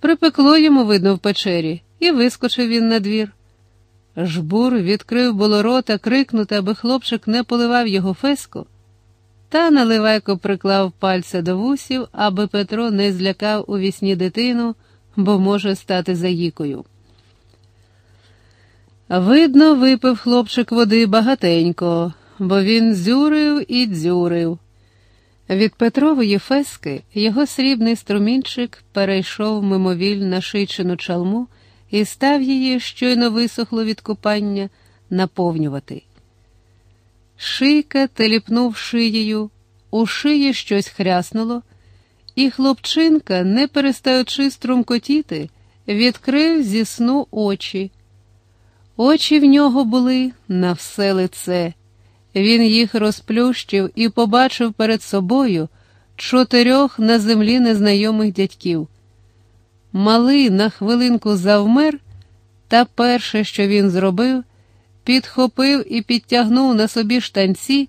Припекло йому, видно, в печері, і вискочив він на двір. Жбур відкрив було рота крикнути, аби хлопчик не поливав його феску, та наливайко приклав пальця до вусів, аби Петро не злякав у вісні дитину, бо може стати заїкою. Видно, випив хлопчик води багатенько, бо він дзюрив і дзюрив. Від Петрової фески його срібний струмінчик перейшов мимовіль на шийчину чалму і став її, щойно висохло від купання, наповнювати. Шийка теліпнув шиєю, у шиї щось хряснуло, і хлопчинка, не перестаючи струмкотіти, відкрив зі сну очі. Очі в нього були на все лице. Він їх розплющив і побачив перед собою чотирьох на землі незнайомих дядьків. Малий на хвилинку завмер, та перше, що він зробив, підхопив і підтягнув на собі штанці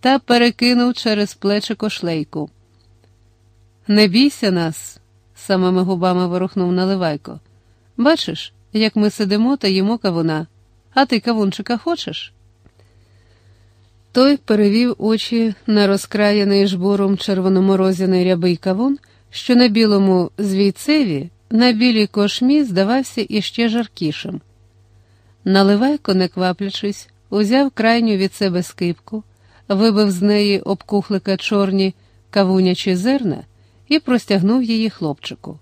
та перекинув через плечі кошлейку. Не бійся нас, самими губами ворухнув наливайко. Бачиш, як ми сидимо та їмо кавуна, а ти кавунчика хочеш? Той перевів очі на розкраєний жбуром червономорозяний рябий кавун, що на білому звійцеві, на білій кошмі здавався іще жаркішим. Наливайко, не кваплячись, узяв крайню від себе скипку, вибив з неї обкухлика чорні кавунячі зерна і простягнув її хлопчику.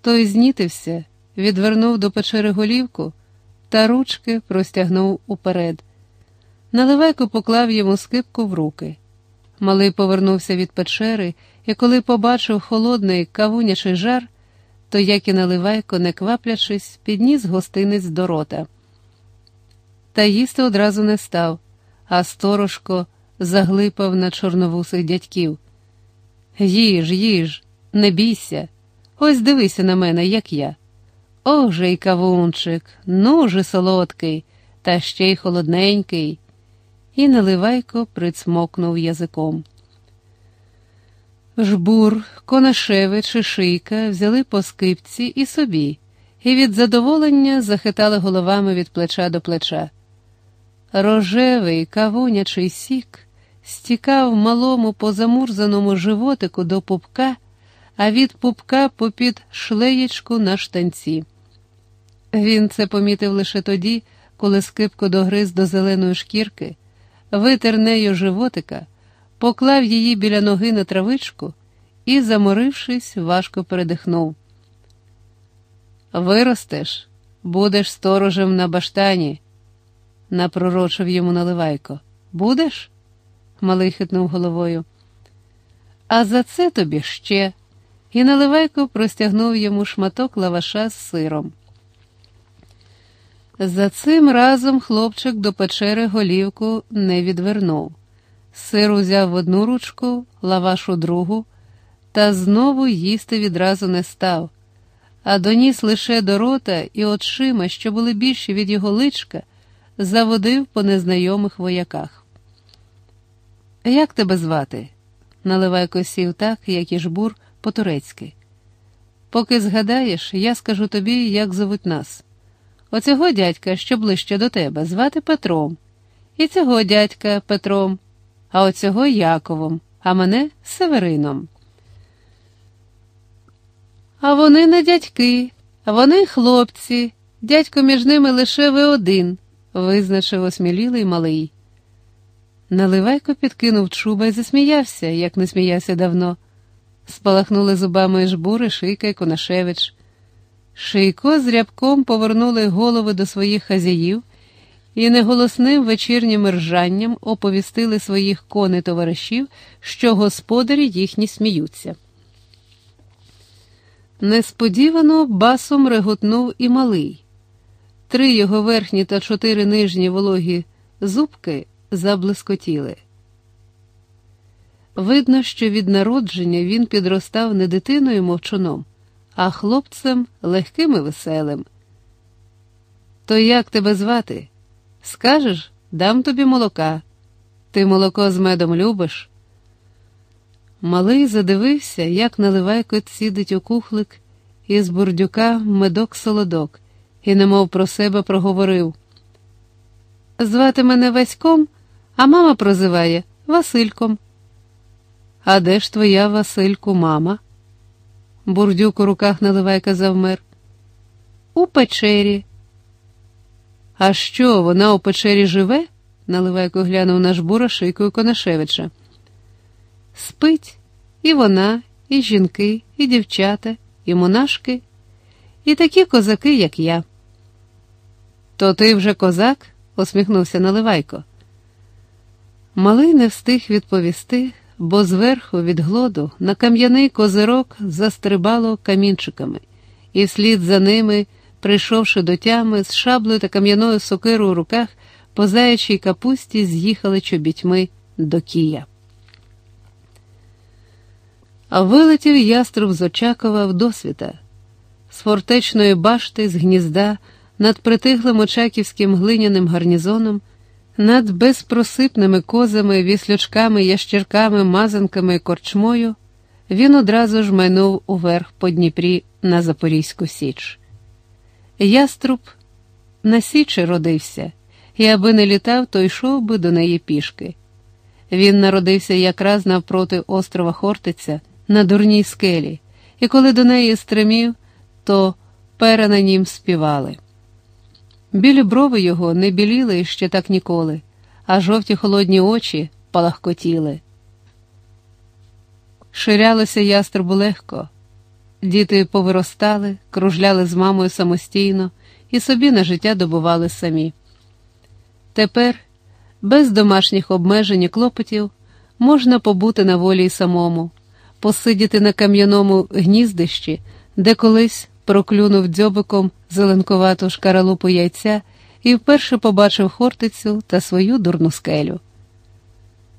Той знітився, відвернув до печери голівку та ручки простягнув уперед. Наливайко поклав йому скипку в руки. Малий повернувся від печери, і коли побачив холодний кавунячий жар, то, як і наливайко, не кваплячись, підніс гостинець до рота. Та їсти одразу не став, а сторожко заглипав на чорновусих дядьків. Їж, їж, не бійся, ось дивися на мене, як я. Ох же й кавунчик, ну же солодкий, та ще й холодненький і наливайко прицмокнув язиком. Жбур, Конашевич і Шийка взяли по скипці і собі, і від задоволення захитали головами від плеча до плеча. Рожевий кавунячий сік стікав малому позамурзаному животику до пупка, а від пупка попід шлеєчку на штанці. Він це помітив лише тоді, коли скипко догриз до зеленої шкірки витер нею животика, поклав її біля ноги на травичку і, заморившись, важко передихнув. Виростеш, будеш сторожем на баштані, напророчив йому наливайко. Будеш? малий хитнув головою. А за це тобі ще. І наливайко простягнув йому шматок лаваша з сиром. За цим разом хлопчик до печери голівку не відвернув. Сир узяв в одну ручку, лаваш у другу, та знову їсти відразу не став, а доніс лише до рота і очима, що були більші від його личка, заводив по незнайомих вояках. Як тебе звати? наливайко сів так, як і жбур по-турецьки. Поки згадаєш, я скажу тобі, як зовуть нас. Оцього дядька, що ближче до тебе, звати Петром, і цього дядька Петром, а оцього Яковом, а мене Северином. А вони не дядьки, вони хлопці, дядько між ними лише ви один, визначив осмілілий малий. Наливайко підкинув чуба і засміявся, як не сміявся давно. Спалахнули зубами жбури, шийка й Конашевич. Шийко з рябком повернули голови до своїх хазяїв і неголосним вечірнім ржанням оповістили своїх коней товаришів, що господарі їхні сміються. Несподівано басом реготнув і малий. Три його верхні та чотири нижні вологі зубки заблискотіли. Видно, що від народження він підростав не дитиною мовчуном а хлопцем легким і веселим. То як тебе звати? Скажеш, дам тобі молока. Ти молоко з медом любиш? Малий задивився, як наливайко сідить у кухлик, із бурдюка медок солодок і, немов про себе, проговорив. Звати мене Васьком, а мама прозиває Васильком. А де ж твоя Васильку, мама? Бурдюк у руках наливайка завмер. У печері. А що, вона у печері живе? наливайко глянув на жбура шийкою Конашевича. Спить і вона, і жінки, і дівчата, і монашки, і такі козаки, як я. То ти вже козак? усміхнувся Наливайко. Малий не встиг відповісти, бо зверху від глоду на кам'яний козирок застрибало камінчиками, і вслід за ними, прийшовши до тями, з шаблею та кам'яною сокирою у руках, по заячій капусті з'їхали чобітьми до Кія. А вилетів яструб з Очакова в досвіта, з фортечної башти, з гнізда, над притиглим очаківським глиняним гарнізоном, над безпросипними козами, віслючками, ящірками, мазанками і корчмою, він одразу ж майнув уверх по Дніпрі на Запорізьку Січ. Яструб на Січі родився, і аби не літав, то йшов би до неї пішки. Він народився якраз навпроти острова Хортиця на дурній скелі, і коли до неї стримів, то пера на нім співали. Білі брови його не біліли ще так ніколи, а жовті холодні очі палахкотіли. Ширялося ястребу легко. Діти повиростали, кружляли з мамою самостійно і собі на життя добували самі. Тепер, без домашніх обмежень і клопотів, можна побути на волі й самому, посидіти на кам'яному гніздищі, де колись проклюнув дзьобиком зеленкувату шкаралупу яйця і вперше побачив хортицю та свою дурну скелю.